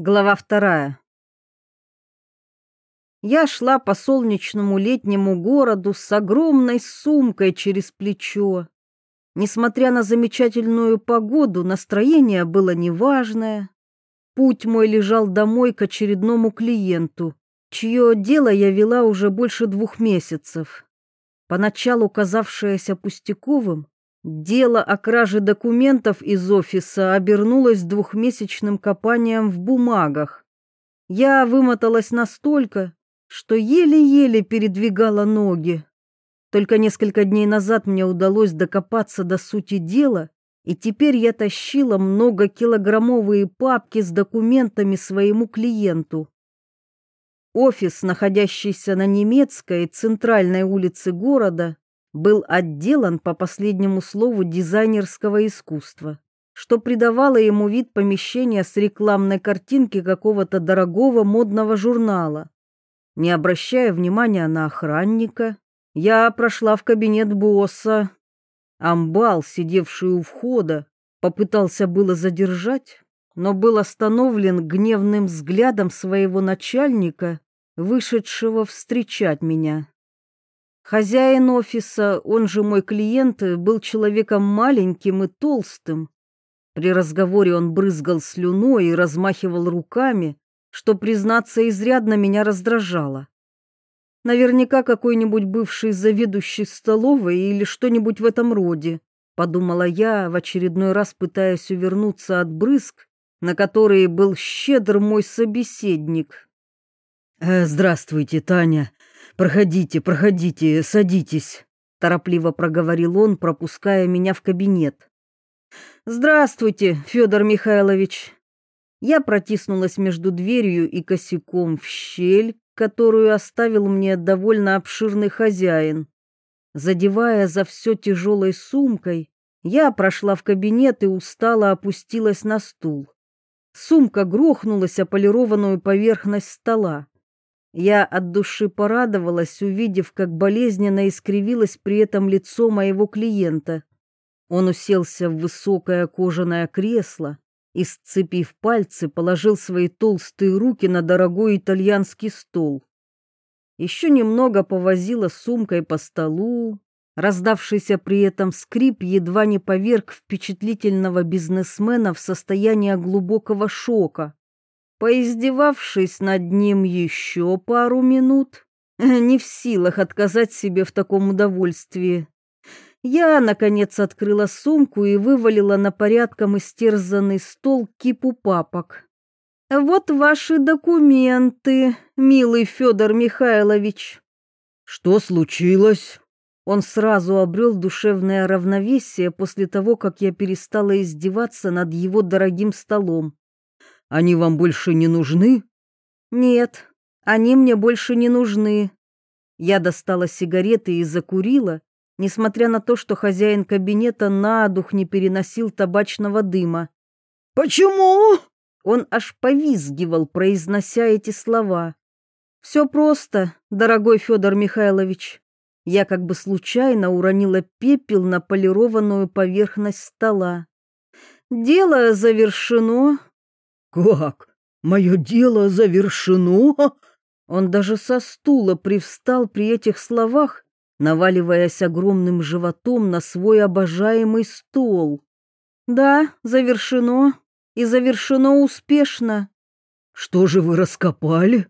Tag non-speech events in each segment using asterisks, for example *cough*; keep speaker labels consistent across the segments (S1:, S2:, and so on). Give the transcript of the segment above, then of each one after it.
S1: Глава вторая. Я шла по солнечному летнему городу с огромной сумкой через плечо. Несмотря на замечательную погоду, настроение было неважное. Путь мой лежал домой к очередному клиенту, чье дело я вела уже больше двух месяцев. Поначалу казавшееся пустяковым, Дело о краже документов из офиса обернулось двухмесячным копанием в бумагах. Я вымоталась настолько, что еле-еле передвигала ноги. Только несколько дней назад мне удалось докопаться до сути дела, и теперь я тащила многокилограммовые папки с документами своему клиенту. Офис, находящийся на немецкой центральной улице города, был отделан по последнему слову дизайнерского искусства, что придавало ему вид помещения с рекламной картинки какого-то дорогого модного журнала. Не обращая внимания на охранника, я прошла в кабинет босса. Амбал, сидевший у входа, попытался было задержать, но был остановлен гневным взглядом своего начальника, вышедшего встречать меня. Хозяин офиса, он же мой клиент, был человеком маленьким и толстым. При разговоре он брызгал слюной и размахивал руками, что, признаться, изрядно меня раздражало. Наверняка какой-нибудь бывший заведующий столовой или что-нибудь в этом роде, подумала я, в очередной раз пытаясь увернуться от брызг, на которые был щедр мой собеседник.
S2: «Э, «Здравствуйте, Таня. «Проходите, проходите, садитесь», — торопливо проговорил он, пропуская меня в кабинет.
S1: «Здравствуйте, Федор Михайлович». Я протиснулась между дверью и косяком в щель, которую оставил мне довольно обширный хозяин. Задевая за все тяжелой сумкой, я прошла в кабинет и устало опустилась на стул. Сумка грохнулась о полированную поверхность стола. Я от души порадовалась, увидев, как болезненно искривилось при этом лицо моего клиента. Он уселся в высокое кожаное кресло и, сцепив пальцы, положил свои толстые руки на дорогой итальянский стол. Еще немного повозила сумкой по столу, раздавшийся при этом скрип едва не поверг впечатлительного бизнесмена в состояние глубокого шока. Поиздевавшись над ним еще пару минут, *laughs* не в силах отказать себе в таком удовольствии, я, наконец, открыла сумку и вывалила на порядком истерзанный стол кипу папок. «Вот ваши документы, милый Федор Михайлович».
S2: «Что случилось?»
S1: Он сразу обрел душевное равновесие после того, как я перестала издеваться над его дорогим столом.
S2: Они вам больше не нужны?
S1: Нет, они мне больше не нужны. Я достала сигареты и закурила, несмотря на то, что хозяин кабинета на дух не переносил табачного дыма.
S2: Почему?
S1: Он аж повизгивал, произнося эти слова. Все просто, дорогой Федор Михайлович. Я как бы случайно уронила пепел на полированную поверхность стола. Дело завершено,
S2: «Как? Мое дело завершено?»
S1: Он даже со стула привстал при этих словах, наваливаясь огромным животом на свой обожаемый стол. «Да, завершено. И завершено успешно».
S2: «Что же вы раскопали?»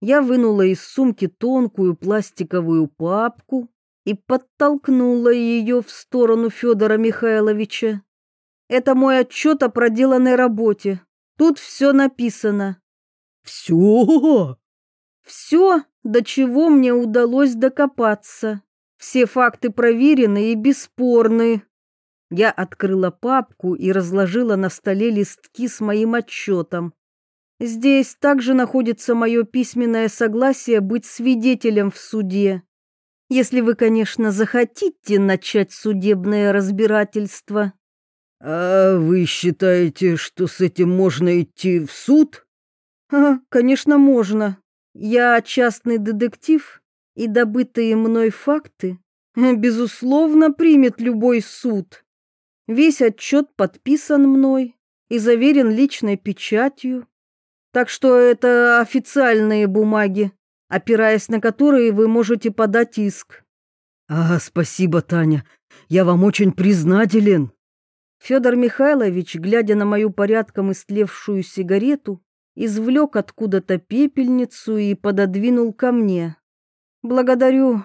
S1: Я вынула из сумки тонкую пластиковую папку и подтолкнула ее в сторону Федора Михайловича. «Это мой отчет о проделанной работе. Тут все написано.
S2: Все?
S1: Все, до чего мне удалось докопаться. Все факты проверены и бесспорны. Я открыла папку и разложила на столе листки с моим отчетом. Здесь также находится мое письменное согласие быть свидетелем в суде. Если вы, конечно, захотите начать судебное разбирательство.
S2: «А вы считаете, что с этим можно идти в суд?»
S1: а, «Конечно, можно. Я частный детектив, и добытые мной факты, безусловно, примет любой суд. Весь отчет подписан мной и заверен личной печатью. Так что это официальные бумаги, опираясь на которые вы можете подать иск.
S2: А, спасибо, Таня. Я вам очень признателен.
S1: Федор Михайлович, глядя на мою порядком истлевшую сигарету, извлек откуда-то пепельницу и пододвинул ко мне. «Благодарю,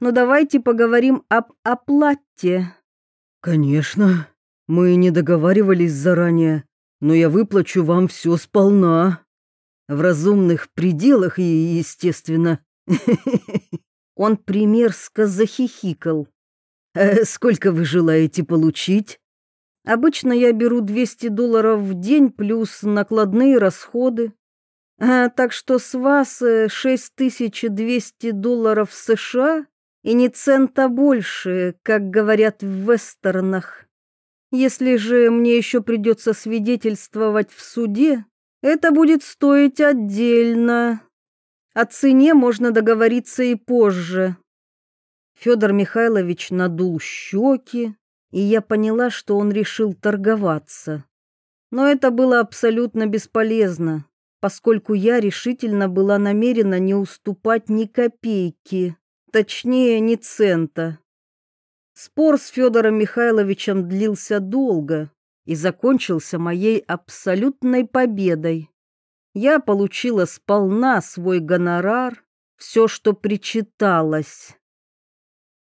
S1: но давайте поговорим об оплате».
S2: «Конечно, мы не договаривались заранее, но я выплачу вам все сполна. В разумных пределах и, естественно».
S1: Он примерзко захихикал.
S2: «Э, «Сколько вы желаете получить?»
S1: Обычно я беру 200 долларов в день плюс накладные расходы. А, так что с вас 6200 э, долларов США и не цента больше, как говорят в вестернах. Если же мне еще придется свидетельствовать в суде, это будет стоить отдельно. О цене можно договориться и позже. Федор Михайлович надул щеки, и я поняла, что он решил торговаться. Но это было абсолютно бесполезно, поскольку я решительно была намерена не уступать ни копейки, точнее, ни цента. Спор с Федором Михайловичем длился долго и закончился моей абсолютной победой. Я получила сполна свой гонорар, все, что причиталось.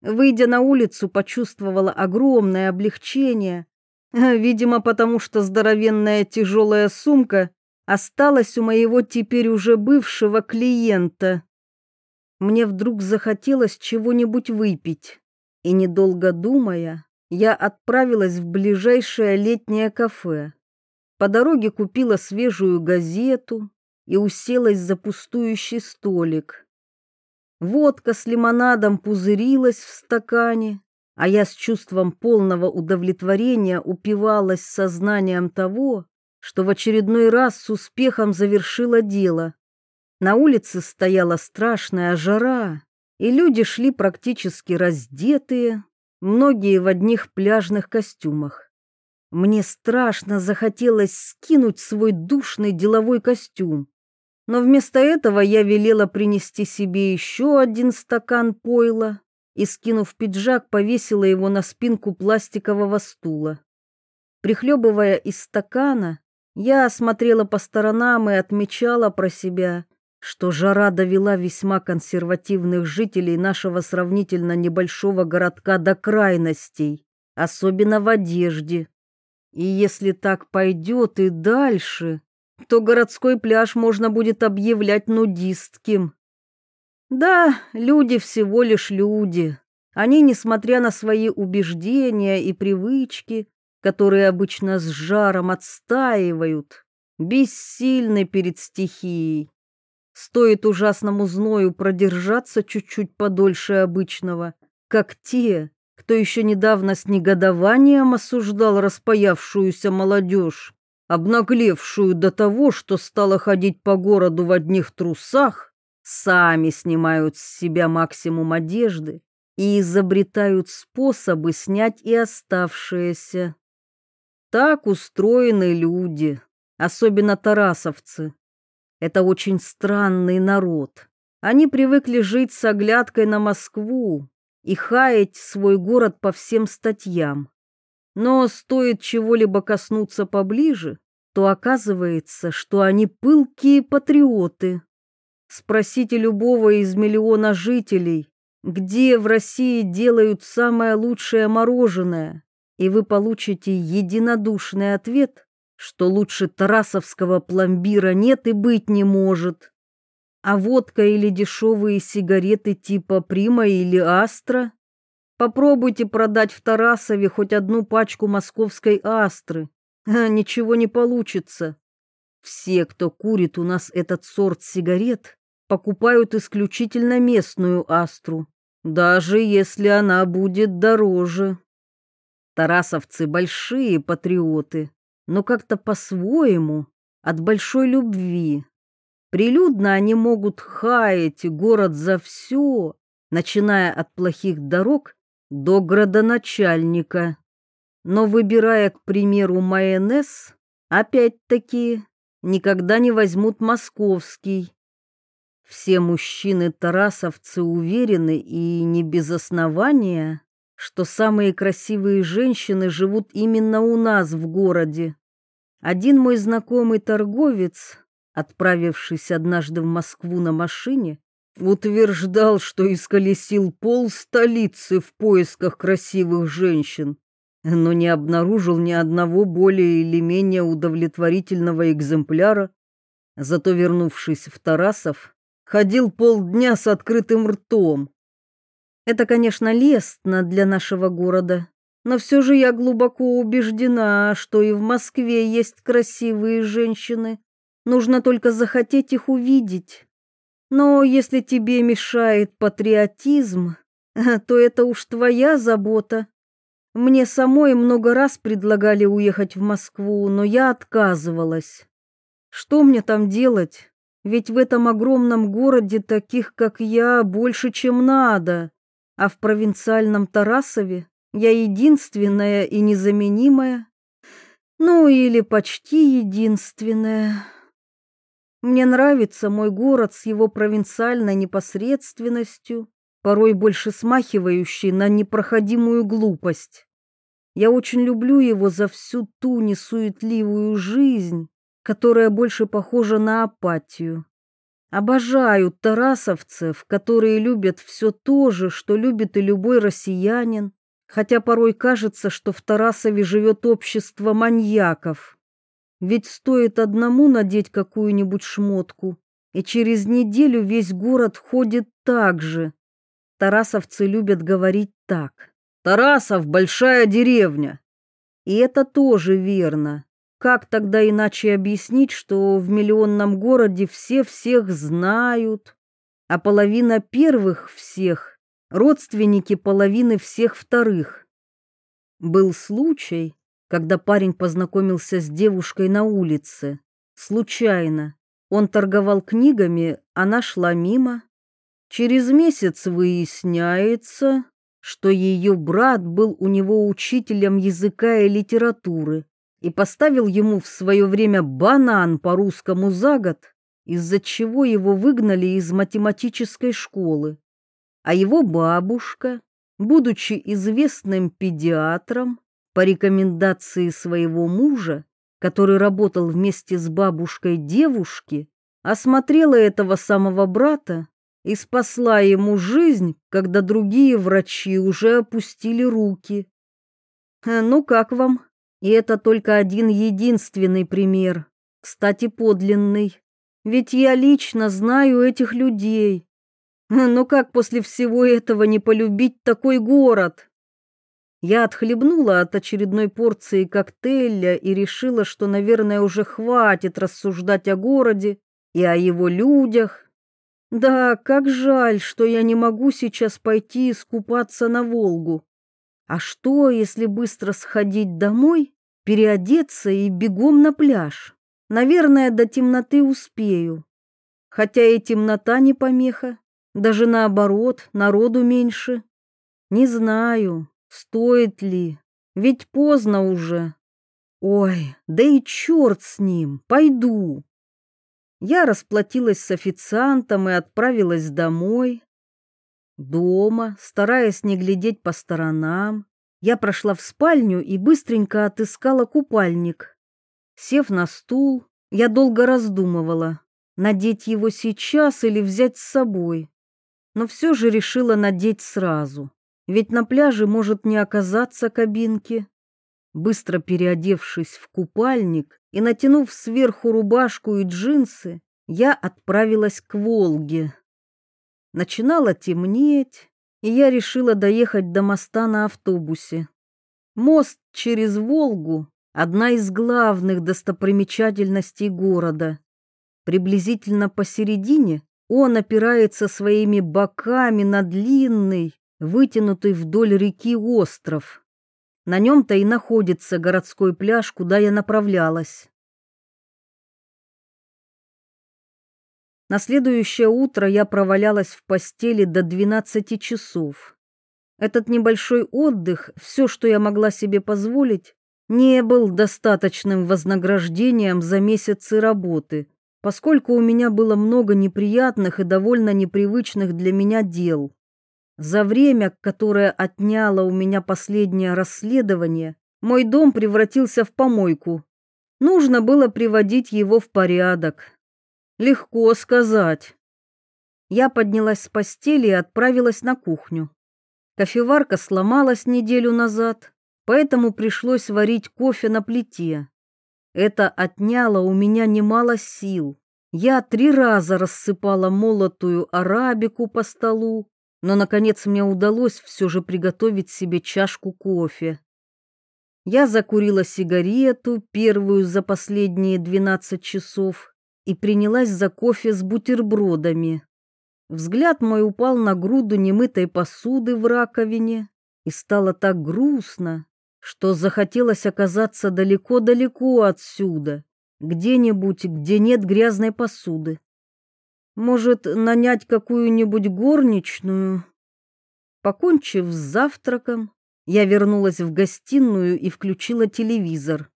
S1: Выйдя на улицу, почувствовала огромное облегчение, *laughs* видимо, потому что здоровенная тяжелая сумка осталась у моего теперь уже бывшего клиента. Мне вдруг захотелось чего-нибудь выпить, и, недолго думая, я отправилась в ближайшее летнее кафе. По дороге купила свежую газету и уселась за пустующий столик. Водка с лимонадом пузырилась в стакане, а я с чувством полного удовлетворения упивалась сознанием того, что в очередной раз с успехом завершила дело. На улице стояла страшная жара, и люди шли практически раздетые, многие в одних пляжных костюмах. Мне страшно захотелось скинуть свой душный деловой костюм, но вместо этого я велела принести себе еще один стакан пойла и, скинув пиджак, повесила его на спинку пластикового стула. Прихлебывая из стакана, я осмотрела по сторонам и отмечала про себя, что жара довела весьма консервативных жителей нашего сравнительно небольшого городка до крайностей, особенно в одежде. И если так пойдет и дальше, то городской пляж можно будет объявлять нудистским. Да, люди всего лишь люди. Они, несмотря на свои убеждения и привычки, которые обычно с жаром отстаивают, бессильны перед стихией. Стоит ужасному зною продержаться чуть-чуть подольше обычного, как те, кто еще недавно с негодованием осуждал распаявшуюся молодежь, обнаглевшую до того, что стала ходить по городу в одних трусах, сами снимают с себя максимум одежды и изобретают способы снять и оставшиеся. Так устроены люди, особенно тарасовцы. Это очень странный народ. Они привыкли жить с оглядкой на Москву и хаять свой город по всем статьям. Но стоит чего-либо коснуться поближе, то оказывается, что они пылкие патриоты. Спросите любого из миллиона жителей, где в России делают самое лучшее мороженое, и вы получите единодушный ответ, что лучше тарасовского пломбира нет и быть не может. А водка или дешевые сигареты типа Прима или Астра Попробуйте продать в Тарасове хоть одну пачку московской астры. А ничего не получится. Все, кто курит у нас этот сорт сигарет, покупают исключительно местную астру, даже если она будет дороже. Тарасовцы большие патриоты, но как-то по-своему, от большой любви. Прилюдно они могут хаять город за все, начиная от плохих дорог до градоначальника. Но выбирая, к примеру, майонез, опять-таки никогда не возьмут московский. Все мужчины-тарасовцы уверены и не без основания, что самые красивые женщины живут именно у нас в городе. Один мой знакомый торговец, отправившись однажды в Москву на машине, утверждал, что исколесил пол столицы в поисках красивых женщин, но не обнаружил ни одного более или менее удовлетворительного экземпляра. Зато, вернувшись в Тарасов, ходил полдня с открытым ртом. Это, конечно, лестно для нашего города, но все же я глубоко убеждена, что и в Москве есть красивые женщины. Нужно только захотеть их увидеть. Но если тебе мешает патриотизм, *laughs* то это уж твоя забота. Мне самой много раз предлагали уехать в Москву, но я отказывалась. Что мне там делать? Ведь в этом огромном городе таких, как я, больше, чем надо. А в провинциальном Тарасове я единственная и незаменимая. Ну, или почти единственная. Мне нравится мой город с его провинциальной непосредственностью, порой больше смахивающей на непроходимую глупость. Я очень люблю его за всю ту несуетливую жизнь, которая больше похожа на апатию. Обожаю тарасовцев, которые любят все то же, что любит и любой россиянин, хотя порой кажется, что в Тарасове живет общество маньяков. Ведь стоит одному надеть какую-нибудь шмотку, и через неделю весь город ходит так же. Тарасовцы любят говорить так. «Тарасов – большая деревня». И это тоже верно. Как тогда иначе объяснить, что в миллионном городе все всех знают, а половина первых всех – родственники половины всех вторых? Был случай, когда парень познакомился с девушкой на улице. Случайно. Он торговал книгами, она шла мимо. Через месяц выясняется, что ее брат был у него учителем языка и литературы и поставил ему в свое время банан по русскому за год, из-за чего его выгнали из математической школы. А его бабушка, будучи известным педиатром, по рекомендации своего мужа, который работал вместе с бабушкой девушки, осмотрела этого самого брата и спасла ему жизнь, когда другие врачи уже опустили руки. «Э, «Ну как вам?» И это только один единственный пример, кстати, подлинный. Ведь я лично знаю этих людей. Но как после всего этого не полюбить такой город? Я отхлебнула от очередной порции коктейля и решила, что, наверное, уже хватит рассуждать о городе и о его людях. Да, как жаль, что я не могу сейчас пойти искупаться на Волгу. А что, если быстро сходить домой, переодеться и бегом на пляж? Наверное, до темноты успею. Хотя и темнота не помеха, даже наоборот, народу меньше. Не знаю, стоит ли, ведь поздно уже. Ой, да и черт с ним, пойду. Я расплатилась с официантом и отправилась домой. Дома, стараясь не глядеть по сторонам, я прошла в спальню и быстренько отыскала купальник. Сев на стул, я долго раздумывала, надеть его сейчас или взять с собой. Но все же решила надеть сразу, ведь на пляже может не оказаться кабинки. Быстро переодевшись в купальник и натянув сверху рубашку и джинсы, я отправилась к Волге. Начинало темнеть, и я решила доехать до моста на автобусе. Мост через Волгу – одна из главных достопримечательностей города. Приблизительно посередине он опирается своими боками на длинный, вытянутый вдоль реки остров. На нем-то и находится городской пляж, куда я направлялась. На следующее утро я провалялась в постели до 12 часов. Этот небольшой отдых, все, что я могла себе позволить, не был достаточным вознаграждением за месяцы работы, поскольку у меня было много неприятных и довольно непривычных для меня дел. За время, которое отняло у меня последнее расследование, мой дом превратился в помойку. Нужно было приводить его в порядок. Легко сказать. Я поднялась с постели и отправилась на кухню. Кофеварка сломалась неделю назад, поэтому пришлось варить кофе на плите. Это отняло у меня немало сил. Я три раза рассыпала молотую арабику по столу, но, наконец, мне удалось все же приготовить себе чашку кофе. Я закурила сигарету, первую за последние двенадцать часов, и принялась за кофе с бутербродами. Взгляд мой упал на груду немытой посуды в раковине, и стало так грустно, что захотелось оказаться далеко-далеко отсюда, где-нибудь, где нет грязной посуды. Может, нанять какую-нибудь горничную? Покончив с завтраком, я вернулась в гостиную и включила телевизор.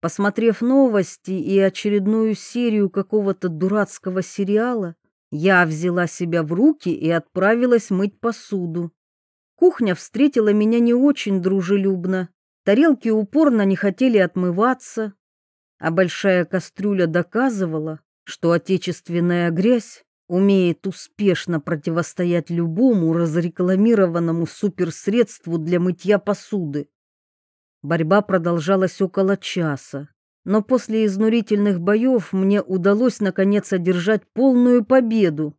S1: Посмотрев новости и очередную серию какого-то дурацкого сериала, я взяла себя в руки и отправилась мыть посуду. Кухня встретила меня не очень дружелюбно. Тарелки упорно не хотели отмываться, а большая кастрюля доказывала, что отечественная грязь умеет успешно противостоять любому разрекламированному суперсредству для мытья посуды. Борьба продолжалась около часа, но после изнурительных боев мне удалось наконец одержать полную победу.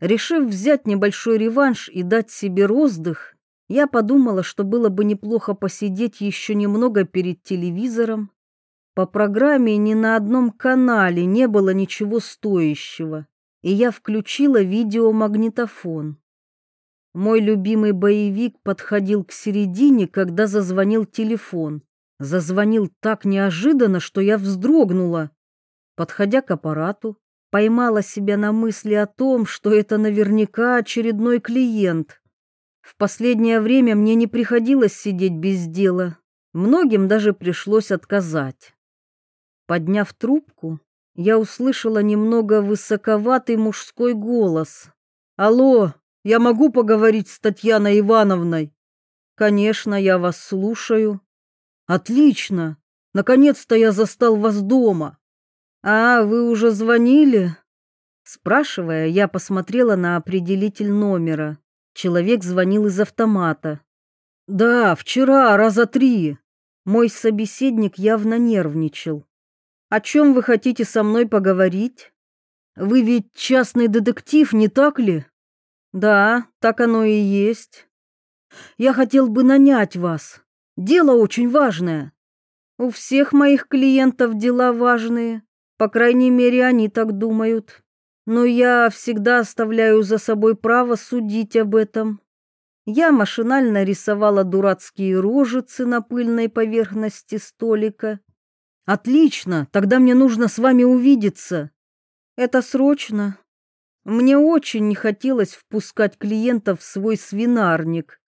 S1: Решив взять небольшой реванш и дать себе роздых, я подумала, что было бы неплохо посидеть еще немного перед телевизором. По программе ни на одном канале не было ничего стоящего, и я включила видеомагнитофон. Мой любимый боевик подходил к середине, когда зазвонил телефон. Зазвонил так неожиданно, что я вздрогнула. Подходя к аппарату, поймала себя на мысли о том, что это наверняка очередной клиент. В последнее время мне не приходилось сидеть без дела. Многим даже пришлось отказать. Подняв трубку, я услышала немного высоковатый мужской голос. «Алло, я могу поговорить с Татьяной Ивановной? Конечно, я вас слушаю. Отлично. Наконец-то я застал вас дома. А, вы уже звонили? Спрашивая, я посмотрела на определитель номера. Человек звонил из автомата. Да, вчера раза три. Мой собеседник явно нервничал. О чем вы хотите со мной поговорить? Вы ведь частный детектив, не так ли? Да, так оно и есть. Я хотел бы нанять вас. Дело очень важное. У всех моих клиентов дела важные. По крайней мере, они так думают. Но я всегда оставляю за собой право судить об этом. Я машинально рисовала дурацкие рожицы на пыльной поверхности столика. Отлично, тогда мне нужно с вами увидеться. Это срочно. Мне очень не хотелось впускать клиентов в свой свинарник.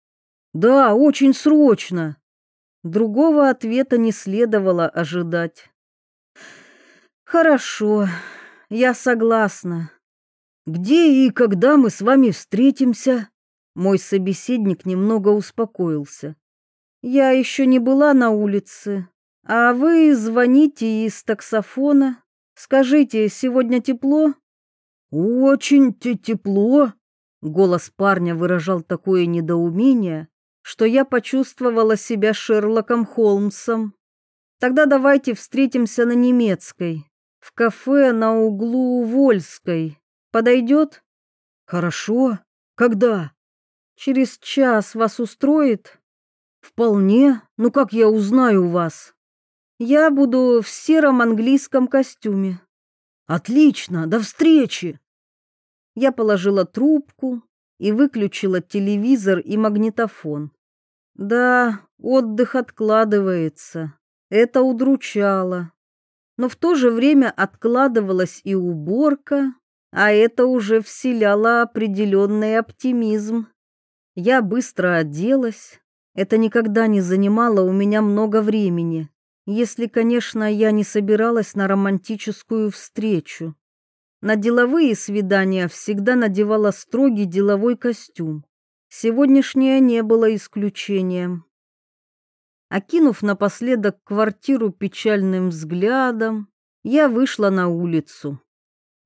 S1: Да, очень срочно. Другого ответа не следовало ожидать. Хорошо, я согласна. Где и когда мы с вами встретимся? Мой собеседник немного успокоился. Я еще не была на улице, а вы звоните из таксофона. Скажите, сегодня тепло? «Очень тепло!» Голос парня выражал такое недоумение, что я почувствовала себя Шерлоком Холмсом. «Тогда давайте встретимся на немецкой, в кафе на углу Вольской. Подойдет?» «Хорошо. Когда?» «Через час вас устроит?» «Вполне. Ну как я узнаю вас?» «Я буду в сером английском костюме». «Отлично. До встречи!» Я положила трубку и выключила телевизор и магнитофон. Да, отдых откладывается. Это удручало. Но в то же время откладывалась и уборка, а это уже вселяло определенный оптимизм. Я быстро оделась, Это никогда не занимало у меня много времени, если, конечно, я не собиралась на романтическую встречу. На деловые свидания всегда надевала строгий деловой костюм. Сегодняшнее не было исключением. Окинув напоследок квартиру печальным взглядом, я вышла на улицу.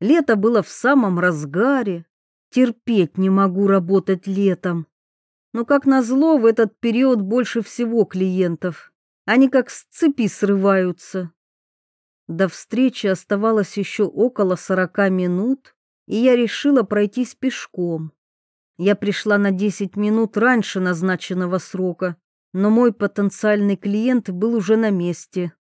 S1: Лето было в самом разгаре. Терпеть не могу работать летом. Но, как назло, в этот период больше всего клиентов. Они как с цепи срываются. До встречи оставалось еще около сорока минут, и я решила пройтись пешком. Я пришла на десять минут раньше назначенного срока, но мой потенциальный клиент был уже на месте.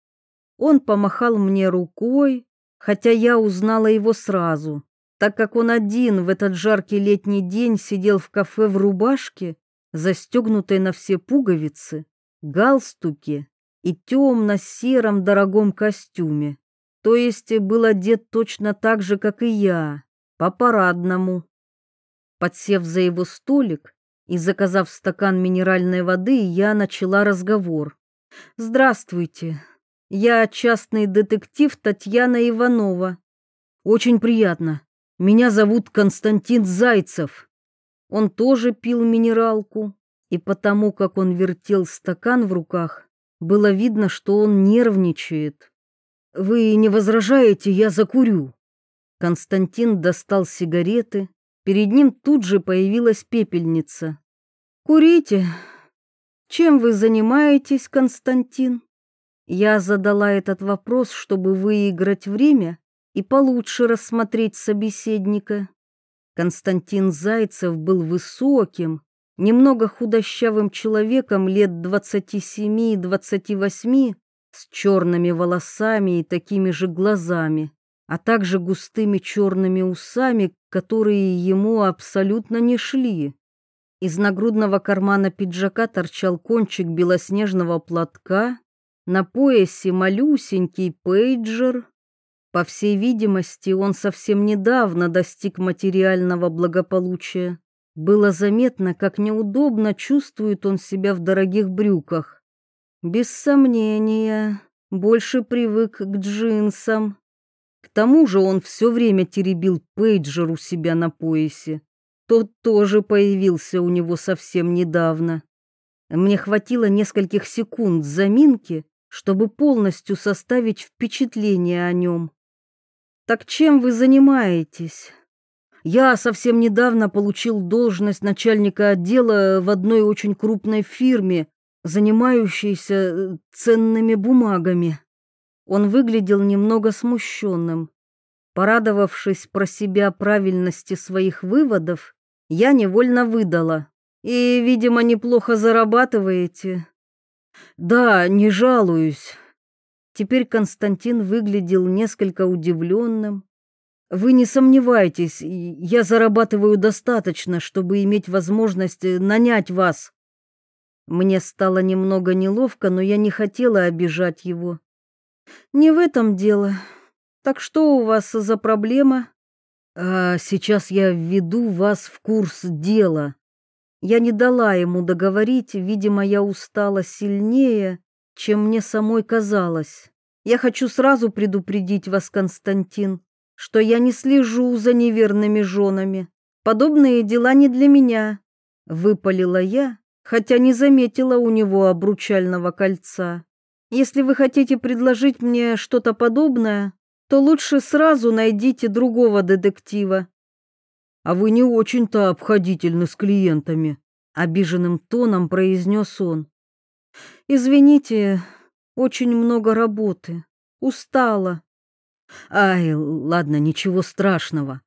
S1: Он помахал мне рукой, хотя я узнала его сразу, так как он один в этот жаркий летний день сидел в кафе в рубашке, застегнутой на все пуговицы, галстуке и темно-сером дорогом костюме. То есть был одет точно так же, как и я, по-парадному. Подсев за его столик, и, заказав стакан минеральной воды, я начала разговор. «Здравствуйте. Я частный детектив Татьяна Иванова. Очень приятно. Меня зовут Константин Зайцев». Он тоже пил минералку, и потому, как он вертел стакан в руках, было видно, что он нервничает. «Вы не возражаете, я закурю?» Константин достал сигареты, Перед ним тут же появилась пепельница. «Курите. Чем вы занимаетесь, Константин?» Я задала этот вопрос, чтобы выиграть время и получше рассмотреть собеседника. Константин Зайцев был высоким, немного худощавым человеком лет 27-28 с черными волосами и такими же глазами а также густыми черными усами, которые ему абсолютно не шли. Из нагрудного кармана пиджака торчал кончик белоснежного платка, на поясе малюсенький пейджер. По всей видимости, он совсем недавно достиг материального благополучия. Было заметно, как неудобно чувствует он себя в дорогих брюках. Без сомнения, больше привык к джинсам. К тому же он все время теребил пейджер у себя на поясе. Тот тоже появился у него совсем недавно. Мне хватило нескольких секунд заминки, чтобы полностью составить впечатление о нем. «Так чем вы занимаетесь?» «Я совсем недавно получил должность начальника отдела в одной очень крупной фирме, занимающейся э, ценными бумагами». Он выглядел немного смущенным. Порадовавшись про себя правильности своих выводов, я невольно выдала. И, видимо, неплохо зарабатываете. Да, не жалуюсь. Теперь Константин выглядел несколько удивленным. Вы не сомневайтесь, я зарабатываю достаточно, чтобы иметь возможность нанять вас. Мне стало немного неловко, но я не хотела обижать его. Не в этом дело. Так что у вас за проблема? А сейчас я введу вас в курс дела. Я не дала ему договорить, видимо, я устала сильнее, чем мне самой казалось. Я хочу сразу предупредить вас, Константин, что я не слежу за неверными женами. Подобные дела не для меня, выпалила я, хотя не заметила у него обручального кольца. Если вы хотите предложить мне что-то подобное, то лучше сразу найдите другого детектива. А вы не очень-то обходительны с клиентами, обиженным тоном произнес он. Извините, очень много работы. Устала. Ай, ладно, ничего страшного.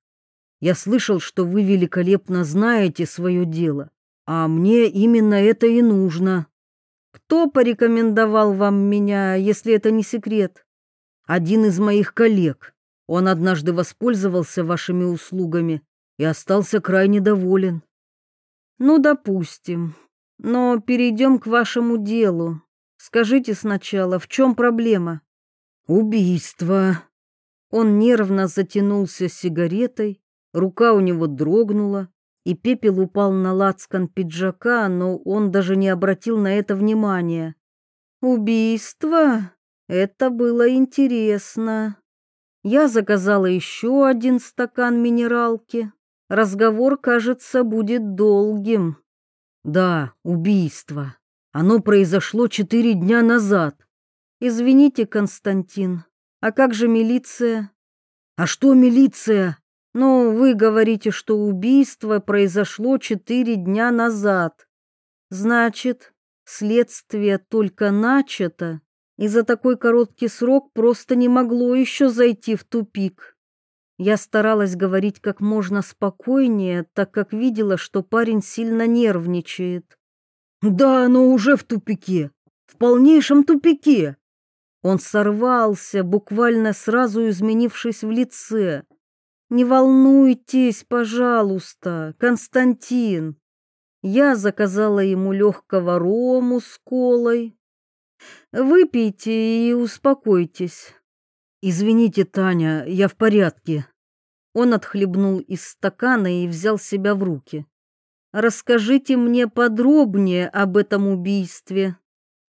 S1: Я слышал, что вы великолепно знаете свое дело, а мне именно это и нужно. Кто порекомендовал вам меня, если это не секрет? Один из моих коллег. Он однажды воспользовался вашими услугами и остался крайне доволен. Ну, допустим. Но перейдем к вашему делу. Скажите сначала, в чем проблема? Убийство. Он нервно затянулся сигаретой, рука у него дрогнула, и пепел упал на лацкан пиджака, но он даже не обратил на это внимания. Убийство? Это было интересно. Я заказала еще один стакан минералки. Разговор, кажется, будет долгим.
S2: Да, убийство. Оно произошло четыре дня назад.
S1: Извините, Константин, а как же милиция?
S2: А что милиция?
S1: Ну, вы говорите, что убийство произошло четыре дня назад. Значит, следствие только начато, и за такой короткий срок просто не могло еще зайти в тупик. Я старалась говорить как можно спокойнее, так как видела, что парень сильно нервничает.
S2: Да, оно уже в тупике, в полнейшем тупике.
S1: Он сорвался, буквально сразу изменившись в лице. «Не волнуйтесь, пожалуйста, Константин». Я заказала ему легкого рому с колой. «Выпейте и успокойтесь».
S2: «Извините, Таня, я в порядке».
S1: Он отхлебнул из стакана и взял себя в руки. «Расскажите мне подробнее об этом убийстве».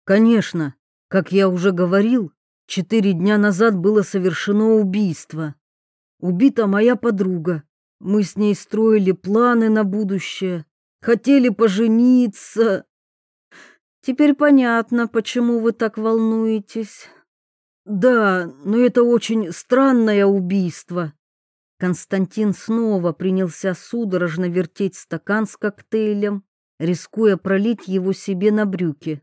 S2: «Конечно. Как я уже говорил, четыре дня назад было совершено убийство. Убита моя подруга. Мы с ней строили планы на будущее, хотели пожениться.
S1: Теперь понятно, почему вы так волнуетесь.
S2: Да, но это очень странное убийство.
S1: Константин снова принялся судорожно вертеть стакан с коктейлем, рискуя пролить его себе на брюки.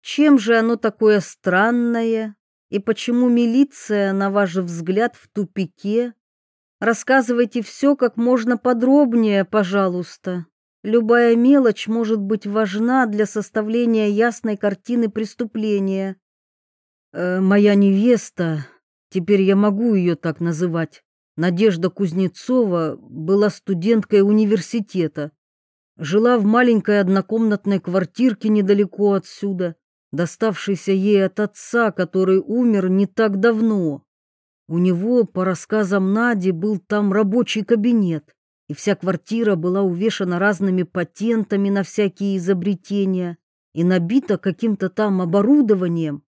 S1: Чем же оно такое странное? И почему милиция, на ваш взгляд, в тупике? Рассказывайте все как можно подробнее, пожалуйста. Любая мелочь может быть важна для составления ясной картины преступления.
S2: Э, моя невеста, теперь я могу ее так называть, Надежда Кузнецова была студенткой университета. Жила в маленькой однокомнатной квартирке недалеко отсюда доставшийся ей от отца, который умер не так давно. У него, по рассказам Нади, был там рабочий кабинет, и вся квартира была увешана разными патентами на всякие изобретения и набита каким-то там оборудованием.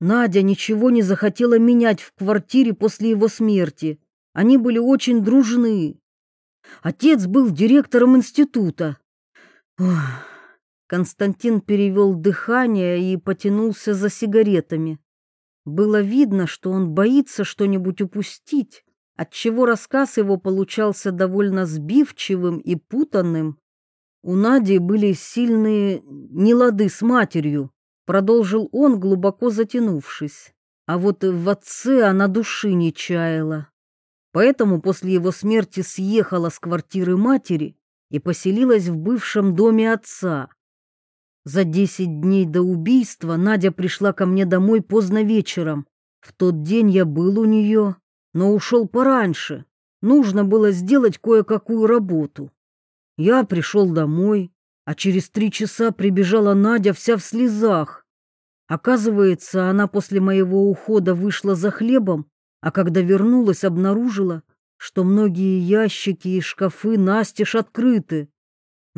S2: Надя ничего не захотела менять в квартире после его смерти. Они были очень дружны. Отец был директором института. Ох.
S1: Константин перевел дыхание и потянулся за сигаретами. Было видно, что он боится что-нибудь упустить, отчего рассказ его получался довольно сбивчивым и путанным.
S2: У Нади были сильные нелады с матерью, продолжил он, глубоко затянувшись. А вот в отце она души не чаяла. Поэтому после его смерти съехала с квартиры матери и поселилась в бывшем доме отца. За десять дней до убийства Надя пришла ко мне домой поздно вечером. В тот день я был у нее, но ушел пораньше. Нужно было сделать кое-какую работу. Я пришел домой, а через три часа прибежала Надя вся в слезах. Оказывается, она после моего ухода вышла за хлебом, а когда вернулась, обнаружила, что многие ящики и шкафы настежь открыты.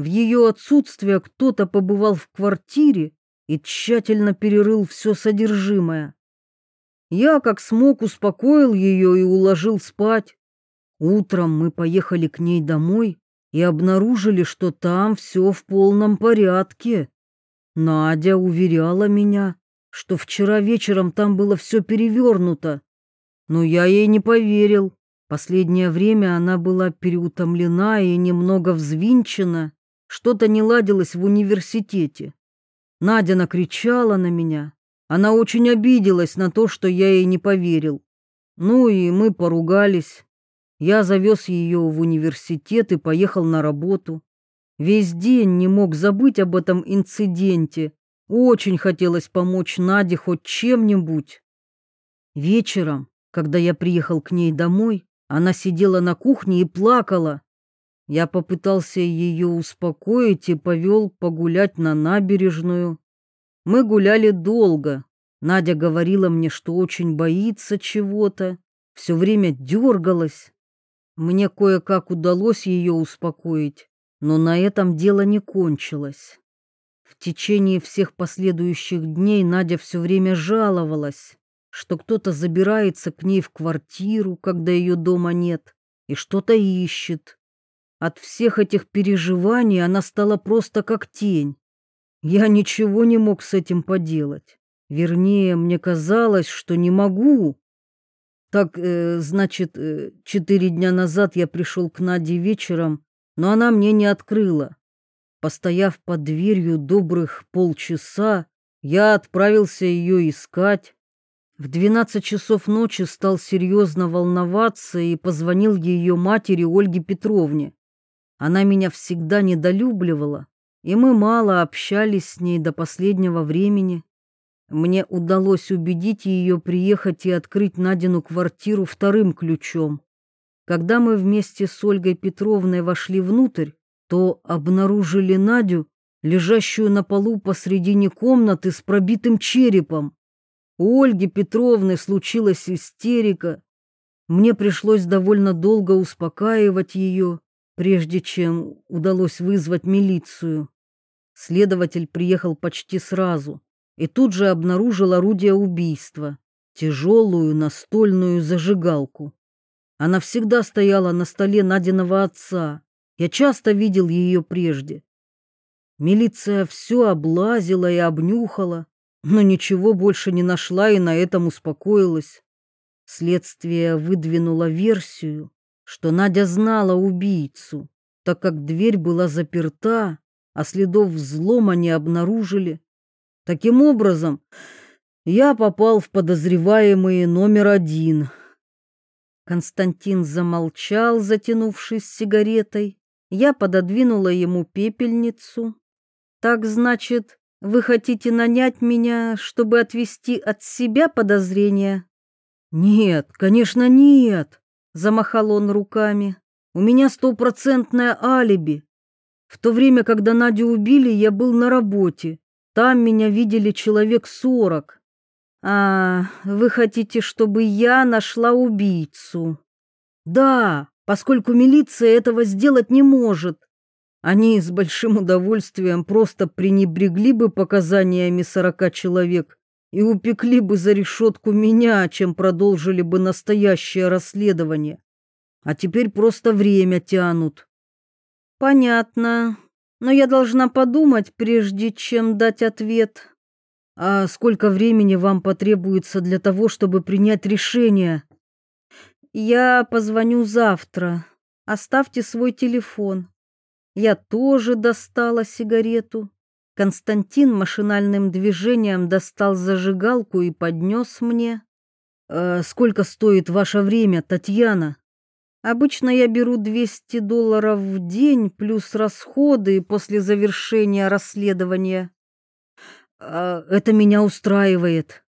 S2: В ее отсутствие кто-то побывал в квартире и тщательно перерыл все содержимое. Я как смог успокоил ее и уложил спать. Утром мы поехали к ней домой и обнаружили, что там все в полном порядке. Надя уверяла меня, что вчера вечером там было все перевернуто. Но я ей не поверил. Последнее время она была переутомлена и немного взвинчена. Что-то не ладилось в университете. Надя накричала на меня. Она очень обиделась на то, что я ей не поверил. Ну и мы поругались. Я завез ее в университет и поехал на работу. Весь день не мог забыть об этом инциденте. Очень хотелось помочь Наде хоть чем-нибудь. Вечером, когда я приехал к ней домой, она сидела на кухне и плакала. Я попытался ее успокоить и повел погулять на набережную. Мы гуляли долго. Надя говорила мне, что очень боится чего-то, все время дергалась. Мне кое-как удалось ее успокоить, Но на этом дело не кончилось. В течение всех последующих дней Надя все время жаловалась, что кто-то забирается к ней в квартиру, когда ее дома нет, и что-то ищет. От всех этих переживаний она стала просто как тень. Я ничего не мог с этим поделать. Вернее, мне казалось, что не могу. Так, э, значит, э, четыре дня назад я пришел к Наде вечером, но она мне не открыла. Постояв под дверью добрых полчаса, я отправился ее искать. В двенадцать часов ночи стал серьезно волноваться и позвонил ее матери Ольге Петровне. Она меня всегда недолюбливала, и мы мало общались с ней до последнего времени. Мне удалось убедить ее приехать и открыть Надину квартиру вторым ключом. Когда мы вместе с Ольгой Петровной вошли внутрь, то обнаружили Надю, лежащую на полу посредине комнаты с пробитым черепом. У Ольги Петровны случилась истерика. Мне пришлось довольно долго успокаивать ее, прежде чем удалось вызвать милицию. Следователь приехал почти сразу и тут же обнаружил орудие убийства — тяжелую настольную зажигалку. Она всегда стояла на столе Надиного отца. Я часто видел ее прежде. Милиция все облазила и обнюхала, но ничего больше не нашла и на этом успокоилась. Следствие выдвинуло версию, что Надя знала убийцу, так как дверь была заперта, а следов взлома не обнаружили. Таким образом, я попал в подозреваемые номер один. Константин замолчал, затянувшись сигаретой. Я пододвинула ему пепельницу. Так значит, вы хотите нанять меня, чтобы отвести от себя подозрения? Нет, конечно, нет, замахал он руками. У меня стопроцентное алиби. В то время, когда Надю убили, я был на работе. Там меня видели человек сорок. А вы хотите, чтобы я нашла убийцу? Да, поскольку милиция этого сделать не может. Они с большим удовольствием просто пренебрегли бы показаниями сорока человек и упекли бы за решетку меня, чем продолжили бы настоящее расследование. А теперь просто время тянут. Понятно но я должна подумать, прежде чем дать ответ. А сколько времени вам потребуется для того, чтобы принять решение? Я позвоню завтра. Оставьте свой телефон. Я тоже достала сигарету. Константин машинальным движением достал зажигалку и поднес мне. «Э, «Сколько стоит ваше время, Татьяна?» Обычно я беру 200 долларов в день плюс расходы после завершения расследования. А, это меня устраивает.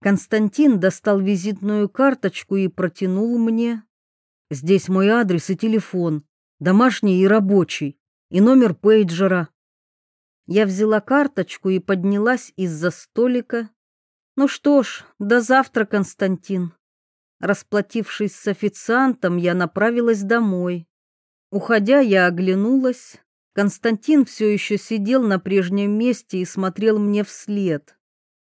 S2: Константин достал визитную карточку и протянул мне. Здесь мой адрес и телефон, домашний и рабочий, и номер пейджера. Я взяла карточку и поднялась из-за столика. Ну что ж, до завтра, Константин. Расплатившись с официантом, я направилась домой. Уходя, я оглянулась. Константин все еще сидел на прежнем месте и смотрел мне вслед.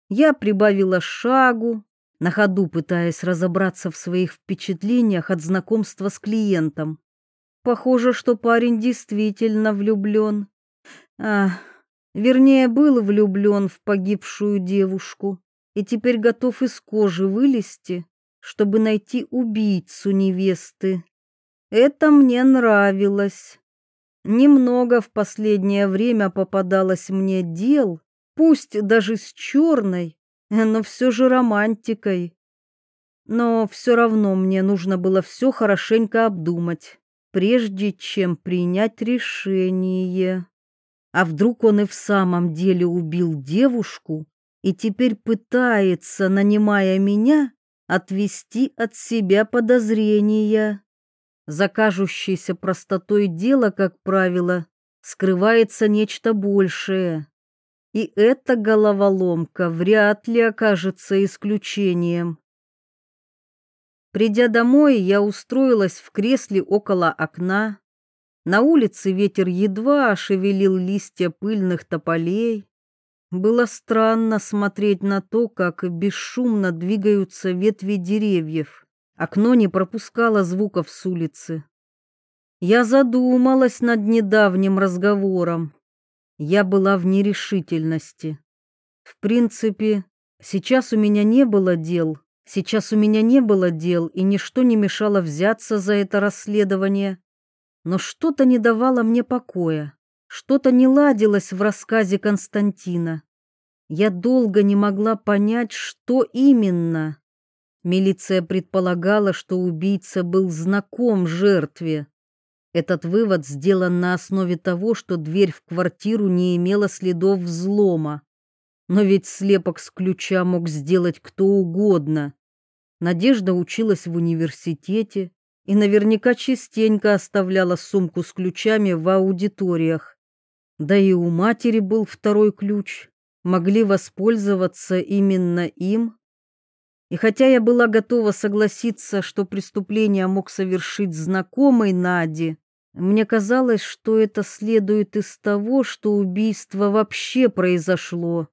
S2: Я прибавила шагу, на ходу пытаясь разобраться в своих впечатлениях от знакомства с клиентом. Похоже, что парень действительно влюблен. А, вернее, был влюблен в погибшую девушку и теперь готов из кожи вылезти чтобы найти убийцу невесты. Это мне нравилось. Немного в последнее время попадалось мне дел, пусть даже с черной, но все же романтикой. Но все равно мне нужно было все хорошенько обдумать, прежде чем принять решение. А вдруг он и в самом деле убил девушку и теперь пытается, нанимая меня, отвести от себя подозрения. За кажущейся простотой дела, как правило, скрывается нечто большее. И эта головоломка вряд ли окажется исключением. Придя домой, я устроилась в кресле около окна.
S1: На улице ветер едва шевелил листья пыльных тополей. Было странно смотреть на то, как бесшумно двигаются ветви деревьев. Окно не пропускало звуков с улицы. Я задумалась над недавним разговором. Я была в нерешительности. В принципе, сейчас у меня не было дел, сейчас у меня не было дел, и ничто не мешало взяться за это расследование. Но что-то не давало мне покоя. Что-то не ладилось в рассказе Константина. Я долго не могла понять, что именно. Милиция предполагала, что убийца был знаком жертве. Этот вывод сделан на основе того, что дверь в квартиру не имела следов взлома. Но ведь слепок с ключа мог сделать кто угодно. Надежда училась в университете и наверняка частенько оставляла сумку с ключами в аудиториях. Да и у матери был второй ключ, могли воспользоваться именно им. И хотя я была готова согласиться, что преступление мог совершить знакомый Нади, мне казалось, что это следует из того, что убийство вообще произошло.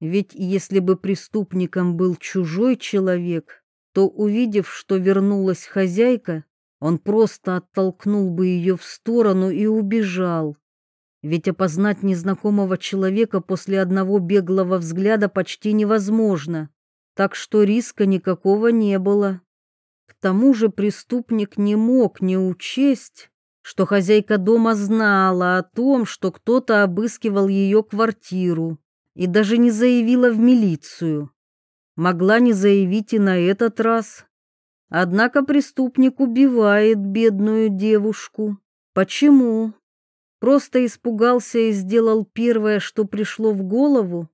S1: Ведь если бы преступником был чужой человек, то, увидев, что вернулась хозяйка, он просто оттолкнул бы ее в сторону и убежал. Ведь опознать незнакомого человека после одного беглого взгляда почти невозможно, так что риска никакого не было. К тому же преступник не мог не учесть, что хозяйка дома знала о том, что кто-то обыскивал ее квартиру и даже не заявила в милицию. Могла не заявить и на этот раз. Однако преступник убивает бедную девушку. Почему? Просто испугался и сделал первое, что пришло в голову?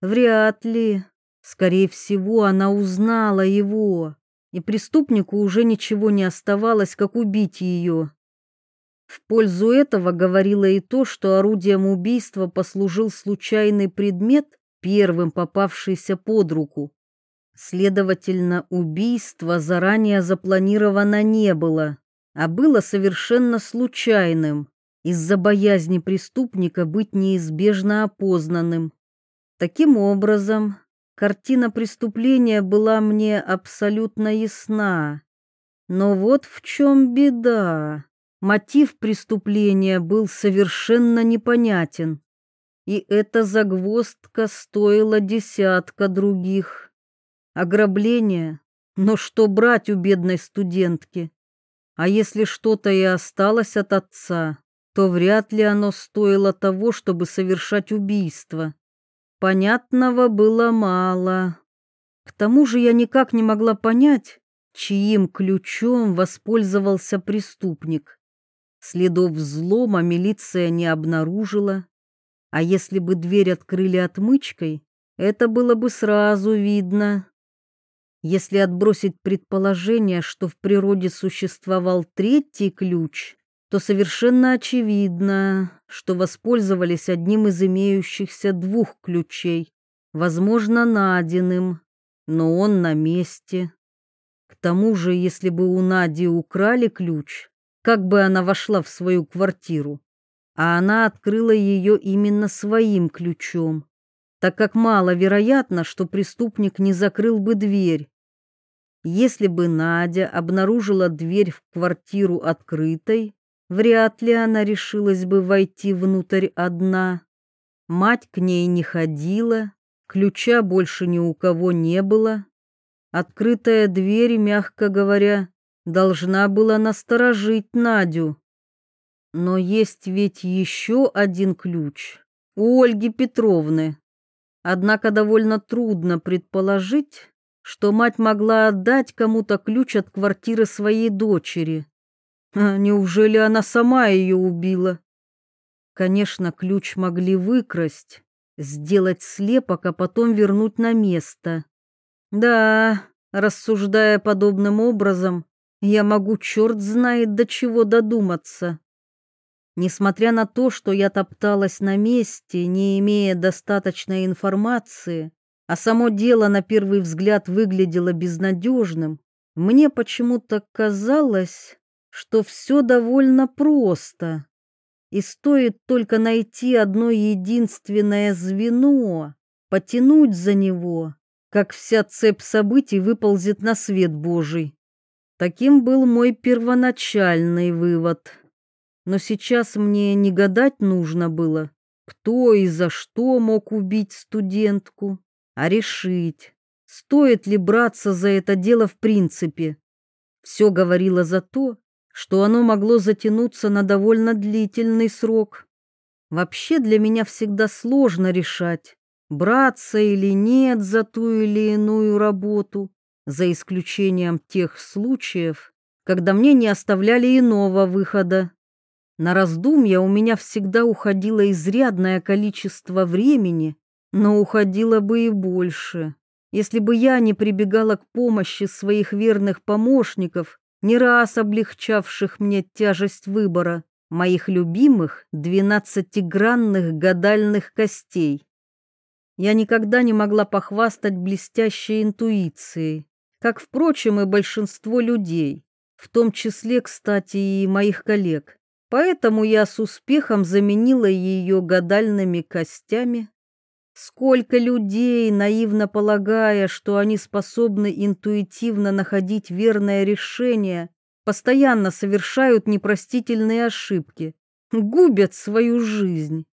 S1: Вряд ли. Скорее всего, она узнала его, и преступнику уже ничего не оставалось, как убить ее. В пользу этого говорило и то, что орудием убийства послужил случайный предмет, первым попавшийся под руку. Следовательно, убийство заранее запланировано не было, а было совершенно случайным из-за боязни преступника быть неизбежно опознанным. Таким образом, картина преступления была мне абсолютно ясна. Но вот в чем беда. Мотив преступления был совершенно непонятен. И эта загвоздка стоила десятка других. Ограбление? Но что брать у бедной студентки? А если что-то и осталось от отца, то вряд ли оно стоило того, чтобы совершать убийство. Понятного было мало. К тому же я никак не могла понять, чьим ключом воспользовался преступник. Следов взлома милиция не обнаружила, а если бы дверь открыли отмычкой, это было бы сразу видно. Если отбросить предположение, что в природе существовал третий ключ, то совершенно очевидно, что воспользовались одним из имеющихся двух ключей, возможно, найденным, но он на месте. К тому же, если бы у Нади украли ключ, как бы она вошла в свою квартиру, а она открыла ее именно своим ключом, так как маловероятно, что преступник не закрыл бы дверь. Если бы Надя обнаружила дверь в квартиру открытой, Вряд ли она решилась бы войти внутрь одна. Мать к ней не ходила, ключа больше ни у кого не было. Открытая дверь, мягко говоря, должна была насторожить Надю. Но есть ведь еще один ключ у Ольги Петровны. Однако довольно трудно предположить, что мать могла отдать кому-то ключ от квартиры своей дочери. А неужели она сама ее убила? Конечно, ключ могли выкрасть, сделать слепок, а потом вернуть на место. Да, рассуждая подобным образом, я могу черт знает до чего додуматься. Несмотря на то, что я топталась на месте, не имея достаточной информации, а само дело на первый взгляд выглядело безнадежным, мне почему-то казалось, что все довольно просто. И стоит только найти одно единственное звено, потянуть за него, как вся цепь событий выползет на свет Божий. Таким был мой первоначальный вывод. Но сейчас мне не гадать нужно было, кто и за что мог убить студентку, а решить, стоит ли браться за это дело в принципе. Все говорило за то, что оно могло затянуться на довольно длительный срок. Вообще для меня всегда сложно решать, браться или нет за ту или иную работу, за исключением тех случаев, когда мне не оставляли иного выхода. На раздумья у меня всегда уходило изрядное количество времени, но уходило бы и больше, если бы я не прибегала к помощи своих верных помощников, не раз облегчавших мне тяжесть выбора моих любимых двенадцатигранных гадальных костей. Я никогда не могла похвастать блестящей интуицией, как, впрочем, и большинство людей, в том числе, кстати, и моих коллег. Поэтому я с успехом заменила ее гадальными костями. Сколько людей, наивно полагая, что они способны интуитивно находить верное решение, постоянно совершают непростительные ошибки, губят свою жизнь.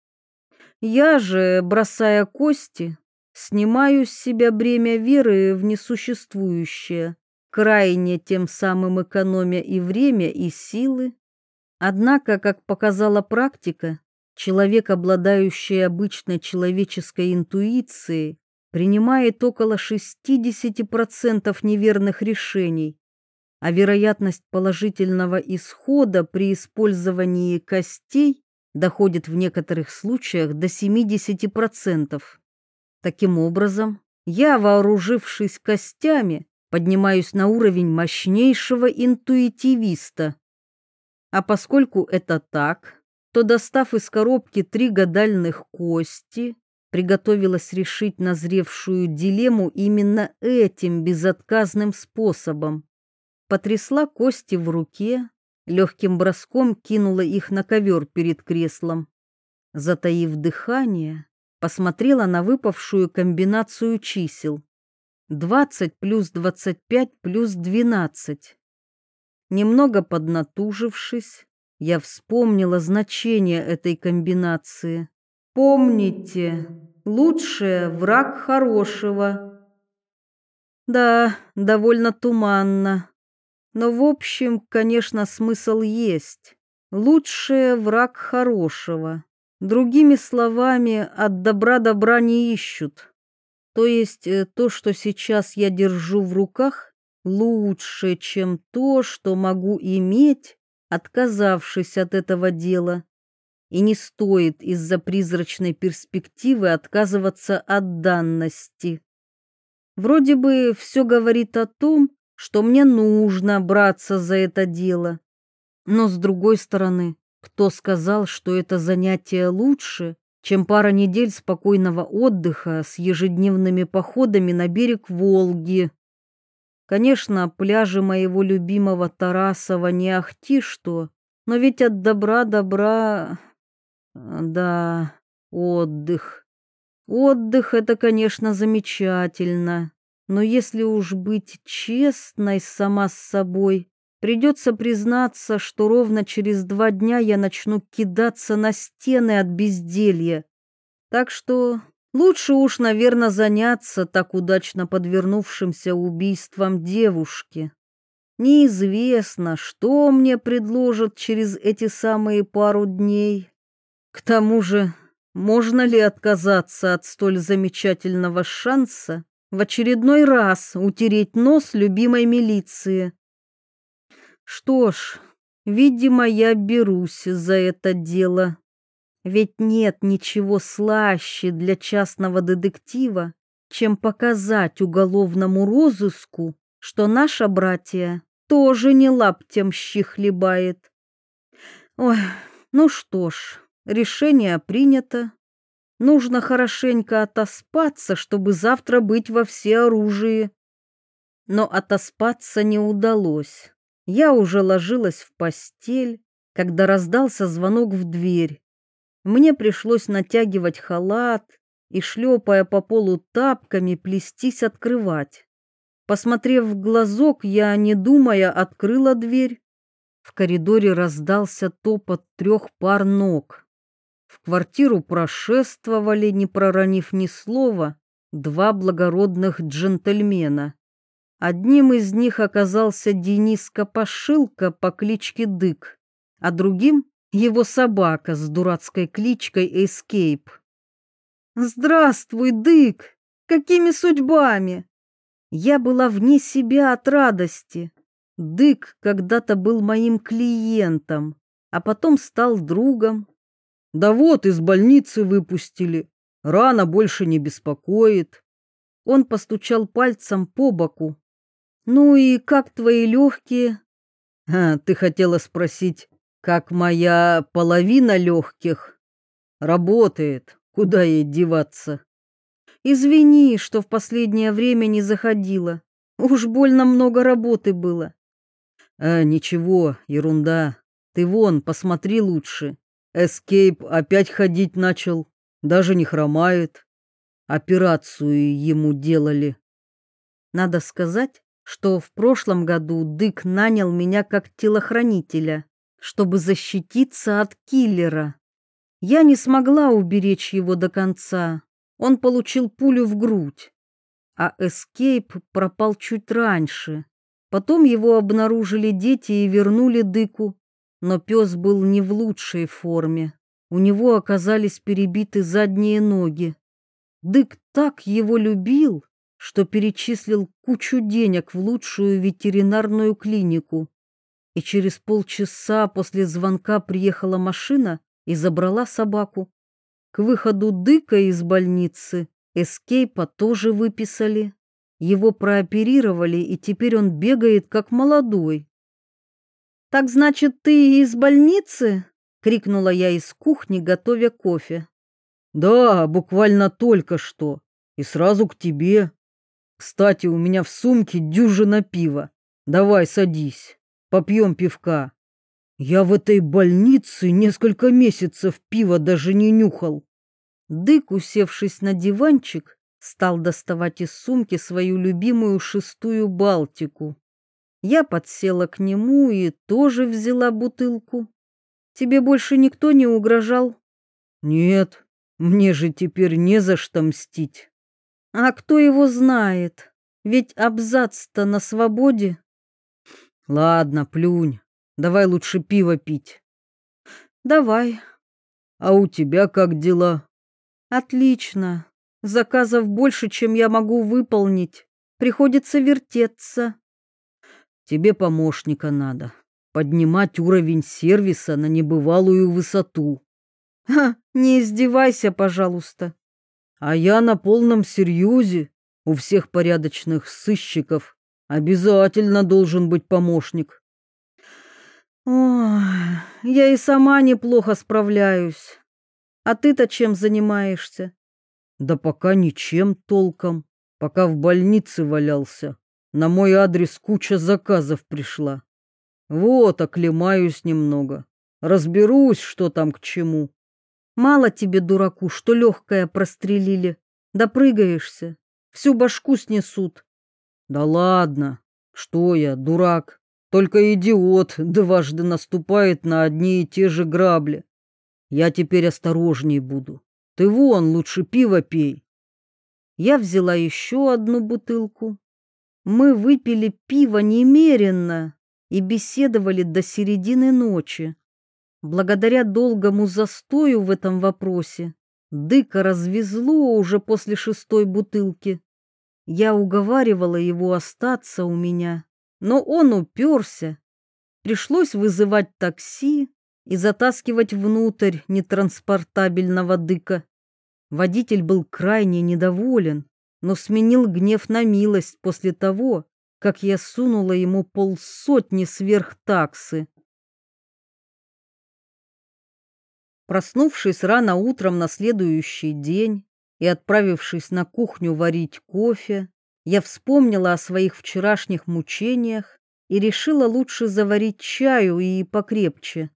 S1: Я же, бросая кости, снимаю с себя бремя веры в несуществующее, крайне тем самым экономя и время, и силы. Однако, как показала практика, человек, обладающий обычной человеческой интуицией, принимает около 60% неверных решений, а вероятность положительного исхода при использовании костей доходит в некоторых случаях до 70%. Таким образом, я, вооружившись костями, поднимаюсь на уровень мощнейшего интуитивиста. А поскольку это так, то, достав из коробки три гадальных кости, приготовилась решить назревшую дилемму именно этим безотказным способом. Потрясла кости в руке, легким броском кинула их на ковер перед креслом. Затаив дыхание, посмотрела на выпавшую комбинацию чисел. 20 плюс 25 плюс 12. Немного поднатужившись, я вспомнила значение этой комбинации. Помните, лучшее враг хорошего. Да, довольно туманно. Но в общем, конечно, смысл есть. Лучшее враг хорошего. Другими словами, от добра добра не ищут. То есть э, то, что сейчас я держу в руках, лучше, чем то, что могу иметь, отказавшись от этого дела. И не стоит из-за призрачной перспективы отказываться от данности. Вроде бы все говорит о том, что мне нужно браться за это дело. Но с другой стороны, кто сказал, что это занятие лучше, чем пара недель спокойного отдыха с ежедневными походами на берег Волги? Конечно, пляжи моего любимого Тарасова не ахти что, но ведь от добра добра... Да, отдых. Отдых — это, конечно, замечательно, но если уж быть честной сама с собой, Придется признаться, что ровно через два дня я начну кидаться на стены от безделья. Так что лучше уж, наверное, заняться так удачно подвернувшимся убийством девушки. Неизвестно, что мне предложат через эти самые пару дней. К тому же, можно ли отказаться от столь замечательного шанса в очередной раз утереть нос любимой милиции? Что ж, видимо, я берусь за это дело. Ведь нет ничего слаще для частного детектива, чем показать уголовному розыску, что наша братья тоже не лаптем щи хлебает. Ой, ну что ж, решение принято. Нужно хорошенько отоспаться, чтобы завтра быть во всеоружии. Но отоспаться не удалось. Я уже ложилась в постель, когда раздался звонок в дверь. Мне пришлось натягивать халат и, шлепая по полу тапками, плестись открывать. Посмотрев в глазок, я, не думая, открыла дверь. В коридоре раздался топот трех пар ног. В квартиру прошествовали, не проронив ни слова, два благородных джентльмена. Одним из них оказался Денис Копошилка по кличке Дык, а другим — его собака с дурацкой кличкой Эскейп. «Здравствуй, Дык! Какими судьбами?» Я была вне себя от радости. Дык когда-то был моим клиентом, а потом стал другом.
S2: Да вот, из больницы выпустили. Рана больше не беспокоит.
S1: Он постучал пальцем по боку. Ну и как твои легкие?
S2: А, ты хотела спросить, как моя половина легких? Работает. Куда ей деваться?
S1: Извини, что в последнее время не заходила. Уж больно много работы было.
S2: А, ничего, ерунда. Ты вон, посмотри лучше. Эскейп опять ходить начал, даже не хромает. Операцию ему делали.
S1: Надо сказать, что в прошлом году Дык нанял меня как телохранителя, чтобы защититься от киллера. Я не смогла уберечь его до конца, он получил пулю в грудь. А Эскейп пропал чуть раньше. Потом его обнаружили дети и вернули Дыку. Но пес был не в лучшей форме. У него оказались перебиты задние ноги. Дык так его любил, что перечислил кучу денег в лучшую ветеринарную клинику. И через полчаса после звонка приехала машина и забрала собаку. К выходу Дыка из больницы Эскейпа тоже выписали. Его прооперировали, и теперь он бегает как молодой. «Так значит, ты из больницы?» — крикнула я из кухни, готовя кофе.
S2: «Да, буквально только что. И сразу к тебе. Кстати, у меня в сумке дюжина пива. Давай садись, попьем пивка. Я в этой больнице несколько месяцев пива даже не нюхал.
S1: Дык, усевшись на диванчик, стал доставать из сумки свою любимую шестую Балтику. Я подсела к нему и тоже взяла бутылку. Тебе больше никто не угрожал?
S2: Нет, мне же теперь не за что мстить.
S1: А кто его знает? Ведь абзац-то на свободе.
S2: Ладно, плюнь. Давай лучше пиво пить.
S1: Давай.
S2: А у тебя как дела?
S1: Отлично. Заказов больше, чем я могу выполнить. Приходится вертеться.
S2: Тебе помощника надо. Поднимать уровень сервиса на небывалую высоту.
S1: Ха, не издевайся, пожалуйста.
S2: А я на полном серьезе. У всех порядочных сыщиков обязательно должен быть помощник.
S1: Ой, я и сама неплохо справляюсь. А ты-то чем занимаешься?
S2: Да пока ничем толком. Пока в больнице валялся. На мой адрес куча заказов пришла. Вот, оклемаюсь немного. Разберусь, что там к чему.
S1: Мало тебе, дураку, что легкое прострелили. Допрыгаешься. Всю башку снесут.
S2: Да ладно. Что я, дурак? Только идиот дважды наступает на одни и те же грабли. Я теперь осторожней буду. Ты вон лучше пиво пей.
S1: Я взяла еще одну бутылку. Мы выпили пиво немеренно и беседовали до середины ночи. Благодаря долгому застою в этом вопросе Дыка развезло уже после шестой бутылки. Я уговаривала его остаться у меня, но он уперся. Пришлось вызывать такси и затаскивать внутрь нетранспортабельного дыка. Водитель был крайне недоволен, но сменил гнев на милость после того, как я сунула ему полсотни сверхтаксы. Проснувшись рано утром на следующий день и отправившись на кухню варить кофе, я вспомнила о своих вчерашних мучениях и решила лучше заварить чаю и покрепче.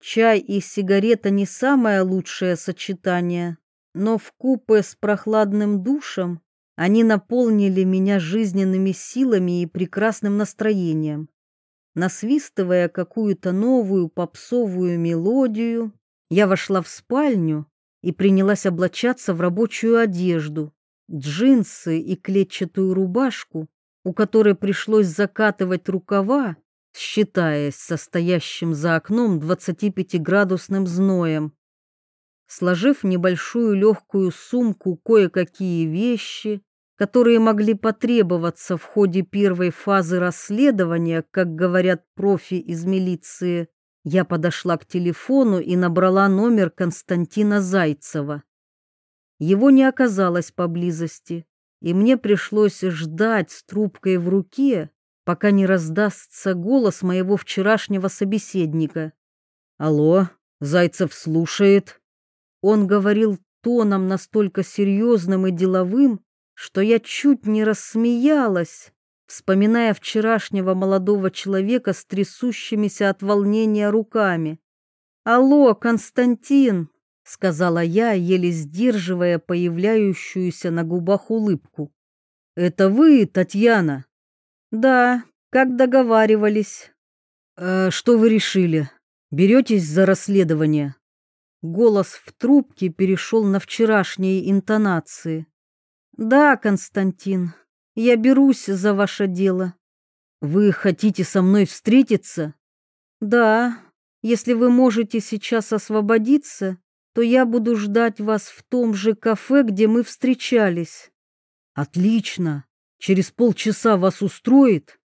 S1: Чай и сигарета не самое лучшее сочетание, но в купе с прохладным душем они наполнили меня жизненными силами и прекрасным настроением. Насвистывая какую-то новую попсовую мелодию, я вошла в спальню и принялась облачаться в рабочую одежду, джинсы и клетчатую рубашку, у которой пришлось закатывать рукава, считаясь состоящим за окном 25-градусным зноем. Сложив небольшую легкую сумку кое-какие вещи, которые могли потребоваться в ходе первой фазы расследования, как говорят профи из милиции, я подошла к телефону и набрала номер Константина Зайцева. Его не оказалось поблизости, и мне пришлось ждать с трубкой в руке, пока не раздастся голос моего вчерашнего собеседника. «Алло, Зайцев слушает». Он говорил тоном настолько серьезным и деловым, что я чуть не рассмеялась, вспоминая вчерашнего молодого человека с трясущимися от волнения руками. «Алло, Константин!» — сказала я, еле сдерживая появляющуюся на губах улыбку. «Это вы, Татьяна?» «Да, как договаривались». «А что вы решили? Беретесь за расследование?» Голос в трубке перешел на вчерашние интонации. «Да, Константин, я берусь за ваше дело». «Вы хотите со мной встретиться?» «Да, если вы можете сейчас освободиться, то я буду ждать вас в том же кафе, где мы встречались». «Отлично! Через полчаса вас устроит?»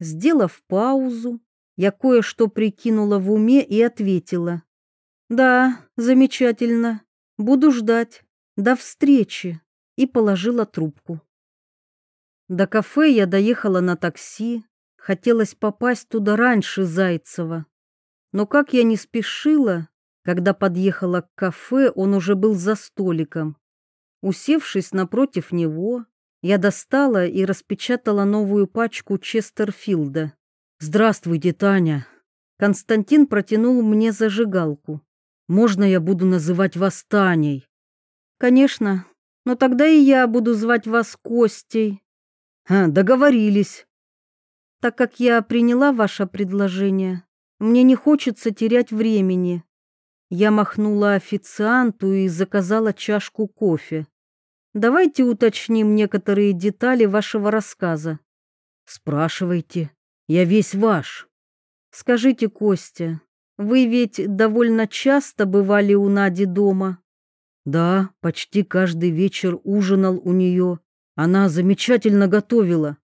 S1: Сделав паузу, я кое-что прикинула в уме и ответила. «Да, замечательно. Буду ждать. До встречи» и положила трубку. До кафе я доехала на такси, хотелось попасть туда раньше Зайцева. Но как я не спешила, когда подъехала к кафе, он уже был за столиком. Усевшись напротив него, я достала и распечатала новую пачку Честерфилда. «Здравствуйте, Таня!» Константин протянул мне зажигалку. «Можно я буду называть вас Таней?» «Конечно, но тогда и я буду звать вас Костей». А, «Договорились». «Так как я приняла ваше предложение, мне не хочется терять времени. Я махнула официанту и заказала чашку кофе. Давайте уточним некоторые детали вашего рассказа. Спрашивайте, я весь ваш. Скажите, Костя, вы ведь довольно часто бывали у Нади дома? Да, почти каждый вечер ужинал у нее. Она замечательно готовила.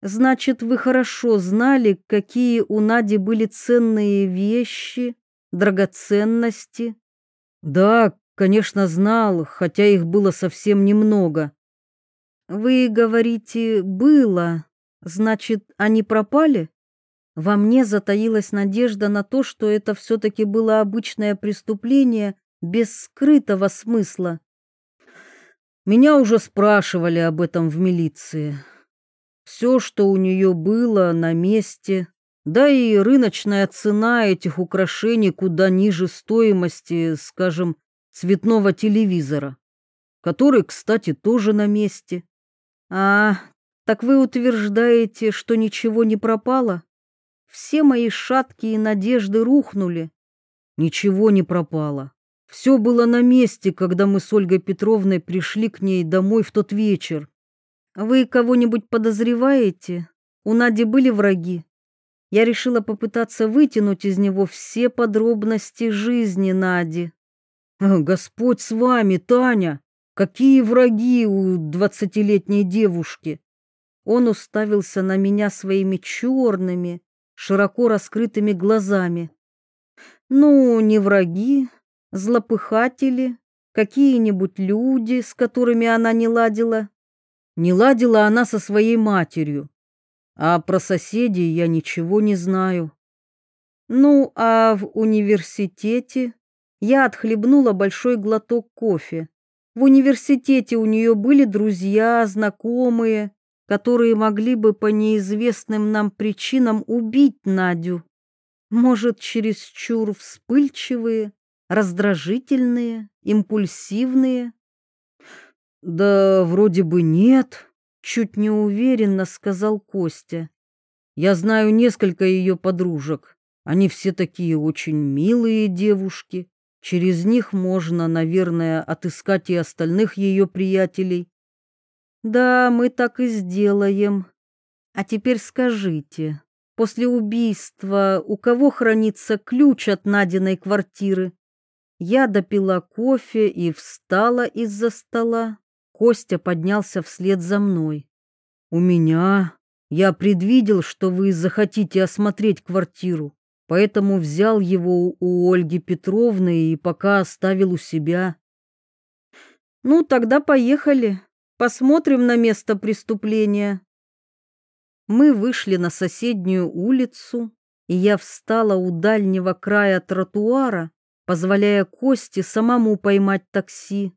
S1: Значит, вы хорошо знали, какие у Нади были ценные вещи, драгоценности? Да, конечно, знал, хотя их было совсем немного. Вы говорите «было», значит, они пропали? Во мне затаилась надежда на то, что это все-таки было обычное преступление без скрытого смысла. Меня уже спрашивали об этом в милиции. Все, что у нее было, на месте, да и рыночная цена этих украшений куда ниже стоимости, скажем, цветного телевизора, который, кстати, тоже на месте. А, так вы утверждаете, что ничего не пропало? Все мои шаткие надежды рухнули. Ничего не пропало. Все было на месте, когда мы с Ольгой Петровной пришли к ней домой в тот вечер. Вы кого-нибудь подозреваете? У Нади были враги? Я решила попытаться вытянуть из него все подробности жизни Нади. Господь с вами, Таня! Какие враги у двадцатилетней девушки! Он уставился на меня своими черными, широко раскрытыми глазами. Ну, не враги, злопыхатели, какие-нибудь люди, с которыми она не ладила. Не ладила она со своей матерью, а про соседей я ничего не знаю. Ну, а в университете я отхлебнула большой глоток кофе. В университете у нее были друзья, знакомые. которые могли бы по неизвестным нам причинам убить Надю. Может, чересчур вспыльчивые, раздражительные, импульсивные?
S2: Да вроде бы нет, чуть неуверенно сказал Костя. Я знаю несколько ее подружек. Они все такие очень милые девушки. Через них можно, наверное, отыскать и остальных ее приятелей.
S1: Да, мы так и сделаем. А теперь скажите, после убийства у кого хранится ключ от Надиной квартиры? Я допила кофе и встала из-за стола. Костя поднялся вслед за мной.
S2: «У меня. Я предвидел, что вы захотите осмотреть квартиру, поэтому взял его у Ольги Петровны и пока оставил у себя».
S1: «Ну, тогда поехали. Посмотрим на место преступления». Мы вышли на соседнюю улицу, и я встала у дальнего края тротуара, позволяя Косте самому поймать такси.